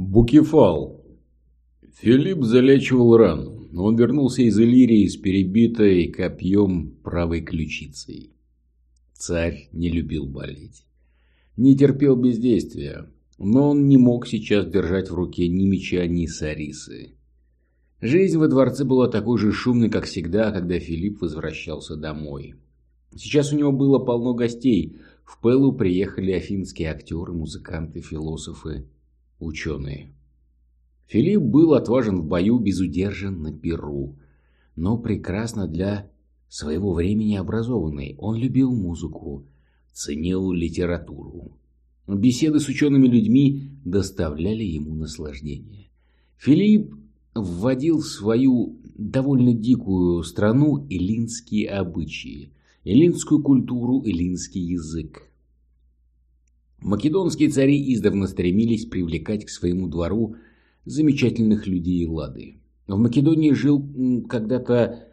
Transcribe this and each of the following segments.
Букефал. Филипп залечивал рану. Он вернулся из Иллирии с перебитой копьем правой ключицей. Царь не любил болеть. Не терпел бездействия, но он не мог сейчас держать в руке ни меча, ни сарисы. Жизнь во дворце была такой же шумной, как всегда, когда Филипп возвращался домой. Сейчас у него было полно гостей. В Пеллу приехали афинские актеры, музыканты, философы, ученые. Филипп был отважен в бою, безудержен на перу, но прекрасно для своего времени образованный. Он любил музыку, ценил литературу. Беседы с учеными людьми доставляли ему наслаждение. Филипп вводил в свою довольно дикую страну эллинские обычаи, эллинскую культуру, эллинский язык. Македонские цари издавна стремились привлекать к своему двору замечательных людей Лады. В Македонии жил когда-то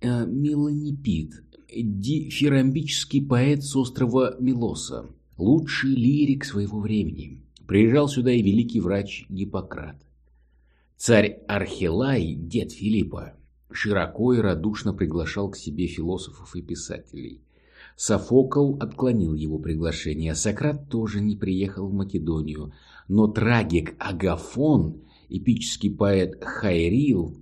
э, Меланипид, дифирамбический поэт с острова Милоса, лучший лирик своего времени. Приезжал сюда и великий врач Гиппократ. Царь Архилай, дед Филиппа, широко и радушно приглашал к себе философов и писателей. Софокл отклонил его приглашение, Сократ тоже не приехал в Македонию, но трагик Агафон, эпический поэт Хайрил,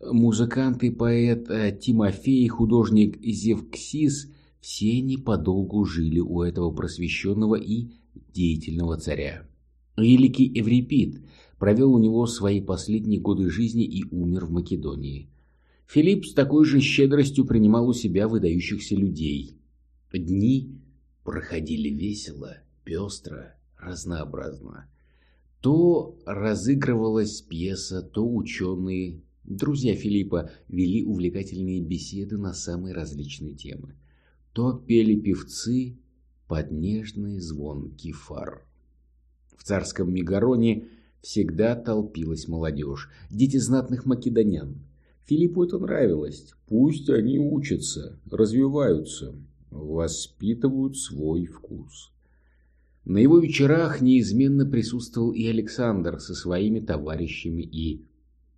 музыкант и поэт э, Тимофей, художник Зевксис – все они подолгу жили у этого просвещенного и деятельного царя. Великий Эврипид провел у него свои последние годы жизни и умер в Македонии. Филипп с такой же щедростью принимал у себя выдающихся людей. Дни проходили весело, пестро, разнообразно. То разыгрывалась пьеса, то ученые, друзья Филиппа, вели увлекательные беседы на самые различные темы. То пели певцы под нежный звон кефар. В царском Мегароне всегда толпилась молодежь, дети знатных македонян. Филиппу это нравилось. Пусть они учатся, развиваются, воспитывают свой вкус. На его вечерах неизменно присутствовал и Александр со своими товарищами и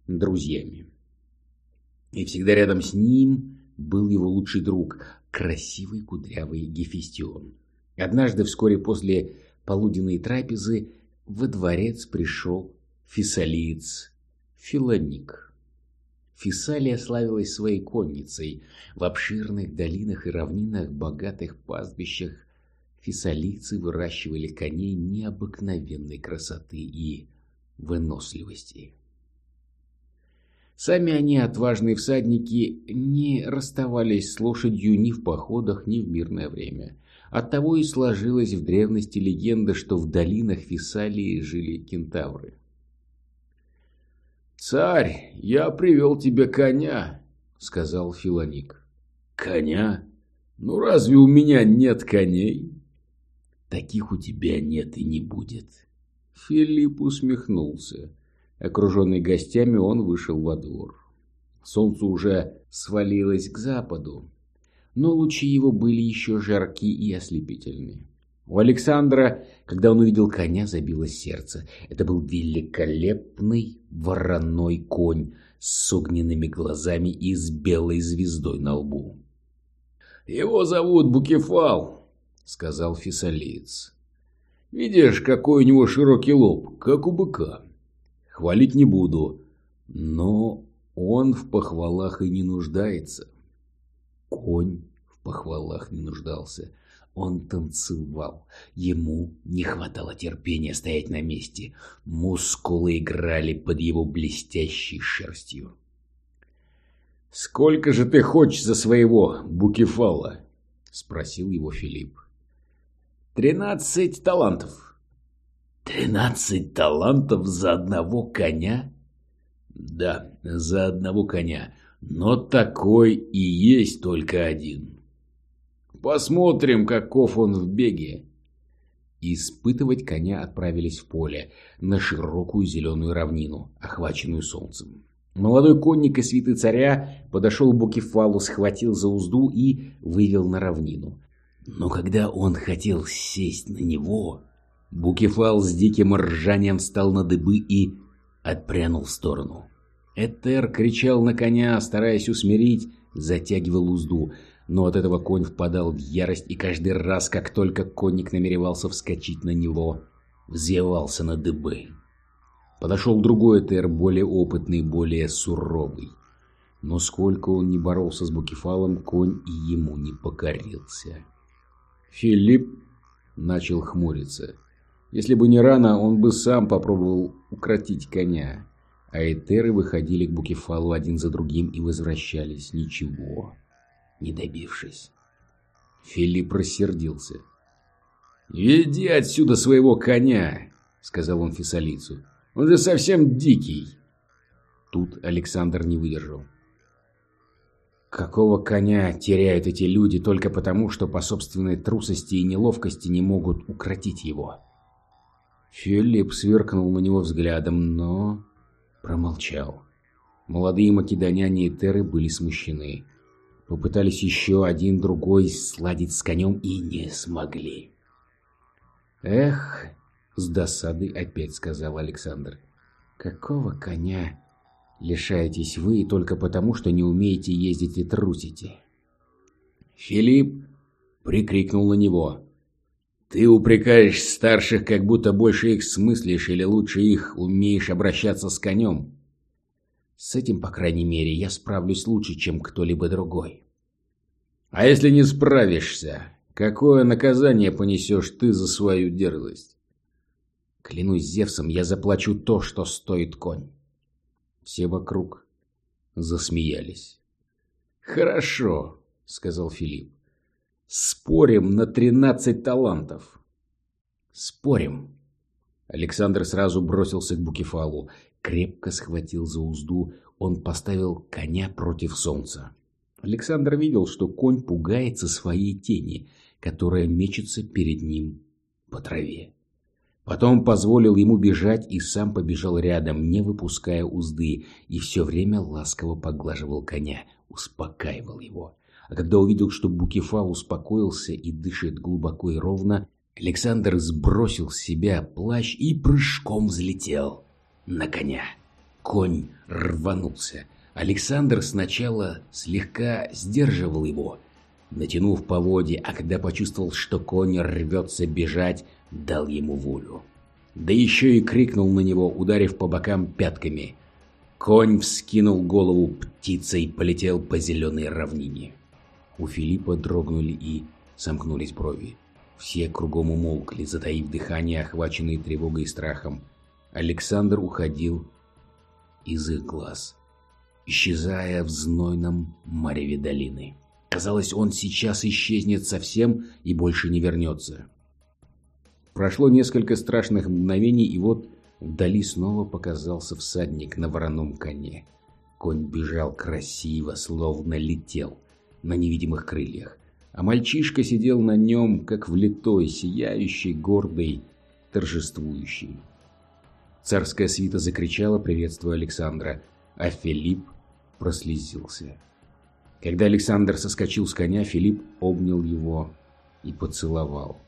друзьями. И всегда рядом с ним был его лучший друг, красивый кудрявый Гефестион. Однажды, вскоре после полуденной трапезы, во дворец пришел фессалиец Филоник. Фессалия славилась своей конницей. В обширных долинах и равнинах, богатых пастбищах фессалийцы выращивали коней необыкновенной красоты и выносливости. Сами они, отважные всадники, не расставались с лошадью ни в походах, ни в мирное время. Оттого и сложилась в древности легенда, что в долинах Фессалии жили кентавры. «Царь, я привел тебе коня», — сказал Филоник. «Коня? Ну разве у меня нет коней?» «Таких у тебя нет и не будет». Филипп усмехнулся. Окруженный гостями, он вышел во двор. Солнце уже свалилось к западу, но лучи его были еще жарки и ослепительные. У Александра, когда он увидел коня, забилось сердце. Это был великолепный вороной конь с огненными глазами и с белой звездой на лбу. «Его зовут Букефал», — сказал фессалиец. «Видишь, какой у него широкий лоб, как у быка. Хвалить не буду, но он в похвалах и не нуждается». Конь в похвалах не нуждался. Он танцевал. Ему не хватало терпения стоять на месте. Мускулы играли под его блестящей шерстью. «Сколько же ты хочешь за своего Букефала?» — спросил его Филипп. «Тринадцать талантов». «Тринадцать талантов за одного коня?» «Да, за одного коня, но такой и есть только один». Посмотрим, каков он в беге. Испытывать коня отправились в поле, на широкую зеленую равнину, охваченную солнцем. Молодой конник из свиты царя подошел к Букефалу, схватил за узду и вывел на равнину. Но когда он хотел сесть на него, Букефал с диким ржанием встал на дыбы и отпрянул в сторону. Этер кричал на коня, стараясь усмирить, затягивал узду, но от этого конь впадал в ярость, и каждый раз, как только конник намеревался вскочить на него, взъевался на дыбы. Подошел другой Этер, более опытный, более суровый. Но сколько он не боролся с Букефалом, конь и ему не покорился. Филипп начал хмуриться. Если бы не рано, он бы сам попробовал укротить коня. А Этеры выходили к Букефалу один за другим и возвращались, ничего, не добившись. Филипп рассердился. «Веди отсюда своего коня!» — сказал он Фессалицу. «Он же совсем дикий!» Тут Александр не выдержал. Какого коня теряют эти люди только потому, что по собственной трусости и неловкости не могут укротить его? Филипп сверкнул на него взглядом, но промолчал. Молодые македоняне и теры были смущены. Попытались еще один другой сладить с конем и не смогли. «Эх!» — с досадой опять сказал Александр. «Какого коня лишаетесь вы только потому, что не умеете ездить и трусите?» Филипп прикрикнул на него. «Ты упрекаешь старших, как будто больше их смыслишь или лучше их умеешь обращаться с конем?» «С этим, по крайней мере, я справлюсь лучше, чем кто-либо другой». «А если не справишься, какое наказание понесешь ты за свою дерзость?» «Клянусь Зевсом, я заплачу то, что стоит конь». Все вокруг засмеялись. «Хорошо», — сказал Филипп. Спорим на тринадцать талантов. Спорим. Александр сразу бросился к Букефалу, крепко схватил за узду, он поставил коня против солнца. Александр видел, что конь пугается своей тени, которая мечется перед ним по траве. Потом позволил ему бежать и сам побежал рядом, не выпуская узды, и все время ласково поглаживал коня, успокаивал его. А когда увидел, что Букефа успокоился и дышит глубоко и ровно, Александр сбросил с себя плащ и прыжком взлетел на коня. Конь рванулся. Александр сначала слегка сдерживал его, натянув поводья, а когда почувствовал, что конь рвется бежать, дал ему волю. Да еще и крикнул на него, ударив по бокам пятками. Конь вскинул голову птицей, полетел по зеленой равнине. У Филиппа дрогнули и сомкнулись брови. Все кругом умолкли, затаив дыхание, охваченные тревогой и страхом. Александр уходил из их глаз, исчезая в знойном мареве долины. Казалось, он сейчас исчезнет совсем и больше не вернется. Прошло несколько страшных мгновений, и вот вдали снова показался всадник на вороном коне. Конь бежал красиво, словно летел на невидимых крыльях, а мальчишка сидел на нем, как влитой, сияющий, гордый, торжествующий. Царская свита закричала, приветствуя Александра, а Филипп прослезился. Когда Александр соскочил с коня, Филипп обнял его и поцеловал.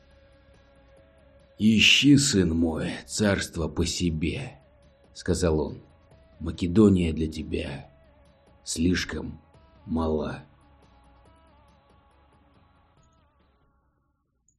«Ищи, сын мой, царство по себе», — сказал он. «Македония для тебя слишком мала».